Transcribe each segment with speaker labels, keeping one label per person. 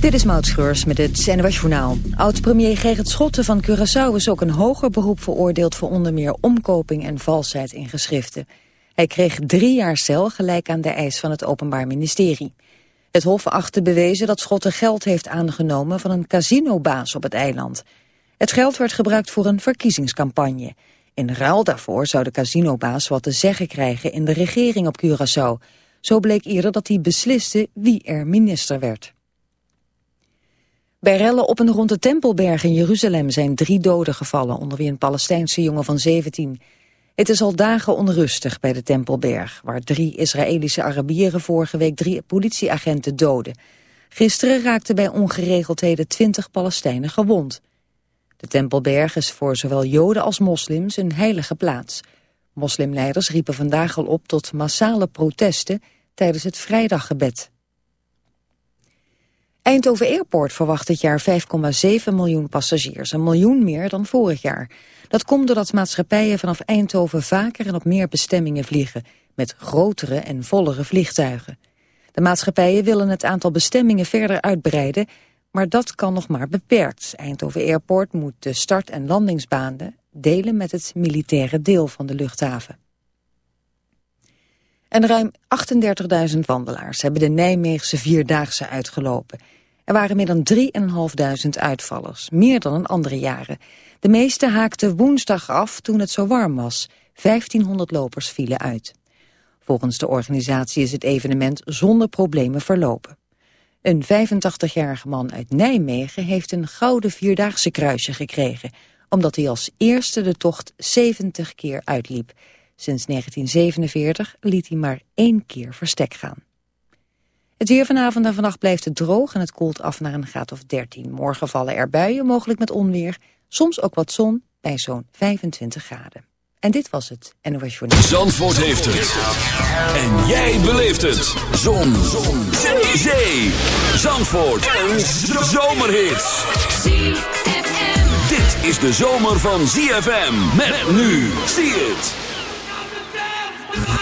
Speaker 1: Dit is Maud Schreurs met het NWS Journaal. Oud-premier Gerrit Schotten van Curaçao is ook een hoger beroep veroordeeld... voor onder meer omkoping en valsheid in geschriften. Hij kreeg drie jaar cel gelijk aan de eis van het Openbaar Ministerie. Het Hof achtte bewezen dat Schotten geld heeft aangenomen... van een casinobaas op het eiland. Het geld werd gebruikt voor een verkiezingscampagne. In ruil daarvoor zou de casinobaas wat te zeggen krijgen in de regering op Curaçao. Zo bleek eerder dat hij besliste wie er minister werd. Bij rellen op en rond de Tempelberg in Jeruzalem zijn drie doden gevallen, onder wie een Palestijnse jongen van 17. Het is al dagen onrustig bij de Tempelberg, waar drie Israëlische Arabieren vorige week drie politieagenten doden. Gisteren raakten bij ongeregeldheden twintig Palestijnen gewond. De Tempelberg is voor zowel Joden als moslims een heilige plaats. Moslimleiders riepen vandaag al op tot massale protesten tijdens het vrijdaggebed. Eindhoven Airport verwacht dit jaar 5,7 miljoen passagiers, een miljoen meer dan vorig jaar. Dat komt doordat maatschappijen vanaf Eindhoven vaker en op meer bestemmingen vliegen, met grotere en vollere vliegtuigen. De maatschappijen willen het aantal bestemmingen verder uitbreiden, maar dat kan nog maar beperkt. Eindhoven Airport moet de start- en landingsbanen delen met het militaire deel van de luchthaven. En ruim 38.000 wandelaars hebben de Nijmeegse Vierdaagse uitgelopen. Er waren meer dan 3.500 uitvallers, meer dan in andere jaren. De meeste haakten woensdag af toen het zo warm was. 1500 lopers vielen uit. Volgens de organisatie is het evenement zonder problemen verlopen. Een 85-jarige man uit Nijmegen heeft een gouden Vierdaagse kruisje gekregen... omdat hij als eerste de tocht 70 keer uitliep... Sinds 1947 liet hij maar één keer verstek gaan. Het weer vanavond en vannacht blijft het droog en het koelt af naar een graad of 13. Morgen vallen er buien, mogelijk met onweer. Soms ook wat zon bij zo'n 25 graden. En dit was het NOS Journal.
Speaker 2: Zandvoort heeft het. En jij beleeft het. Zon. zon. Zee. Zee. Zandvoort. Een zomerhit. Dit is de zomer van ZFM. Met nu. Zie het. Yeah.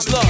Speaker 2: is love?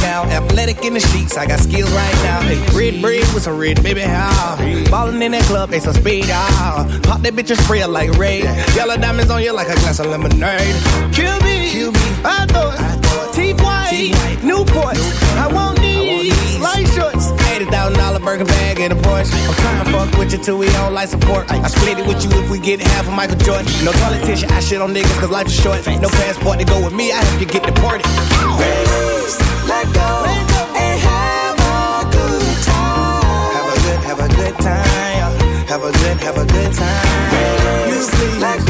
Speaker 3: Now. Athletic in the sheets, I got skills right now. Hey, red bread with some red, baby, how? Ballin' in that club, they some speed, ah. Pop that bitch and spray like Ray. Yellow diamonds on you like a glass of lemonade. Kill me, Kill me. I thought, T-White, Newports. I want these, light shorts. $80,000 burger bag and a Porsche. I'm trying to fuck with you till we on life support. I split it with you if we get half of Michael Jordan. No politician, I shit on niggas cause life is short. No passport to go with me, I help you get deported. Let go, let go, and have a lit, have a good time. Have a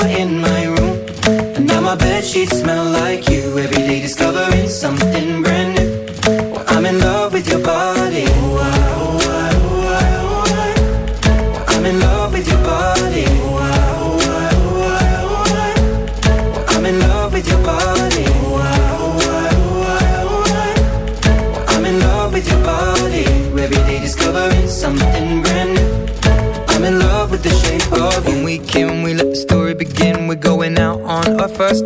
Speaker 4: were in my room. And now my bed sheets smell like you. Every day discovering something brand new. Well, I'm in love with your body. Oh, I, oh, I, oh, I, oh, I. I'm in love with your body. Oh, I, oh, I, oh, I, oh, I. I'm in love with your body. Oh, I, oh, I, oh, I, oh, I. I'm in love with your body. Every day discovering something brand new.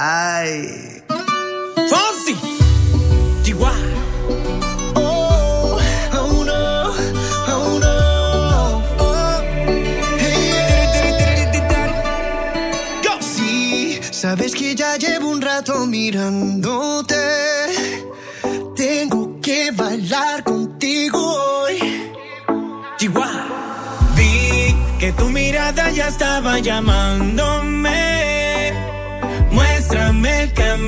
Speaker 5: Ay. Fonsi. Oh, oh no, oh no. Oh. Hey. Go. Sí,
Speaker 6: sabes que ya llevo un rato mirándote. Tengo que bailar contigo hoy.
Speaker 7: Chihuahua. Vi que tu mirada ya estaba llamándome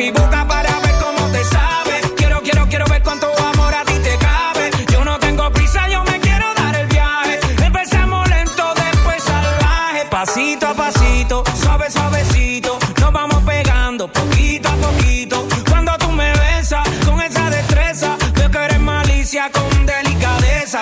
Speaker 6: Mi boca